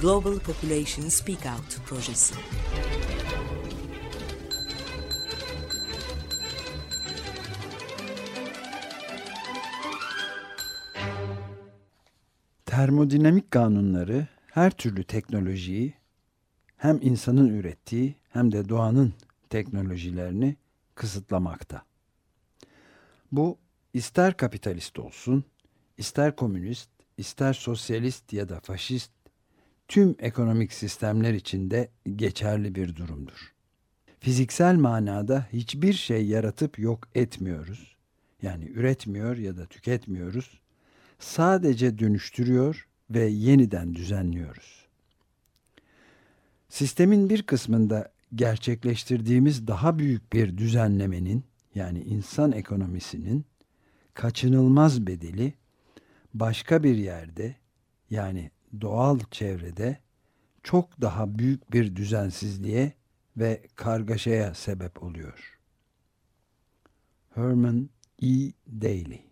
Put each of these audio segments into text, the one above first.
Global Population Speak Out projesi. Termodinamik kanunları her türlü teknolojiyi hem insanın ürettiği hem de doğanın teknolojilerini kısıtlamakta. Bu ister kapitalist olsun, ister komünist, ister sosyalist ya da faşist tüm ekonomik sistemler içinde geçerli bir durumdur. Fiziksel manada hiçbir şey yaratıp yok etmiyoruz. Yani üretmiyor ya da tüketmiyoruz. Sadece dönüştürüyor ve yeniden düzenliyoruz. Sistemin bir kısmında gerçekleştirdiğimiz daha büyük bir düzenlemenin yani insan ekonomisinin kaçınılmaz bedeli başka bir yerde yani doğal çevrede çok daha büyük bir düzensizliğe ve kargaşaya sebep oluyor. Herman E. Daly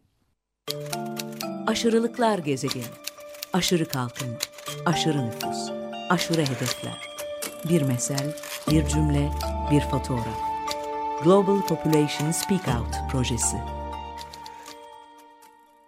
Aşırılıklar gezegeni. Aşırı kalkınma, aşırı nüfus, aşırı hedefler. Bir mesel, bir cümle, bir fotoğraf. Global Population Speak Out projesi.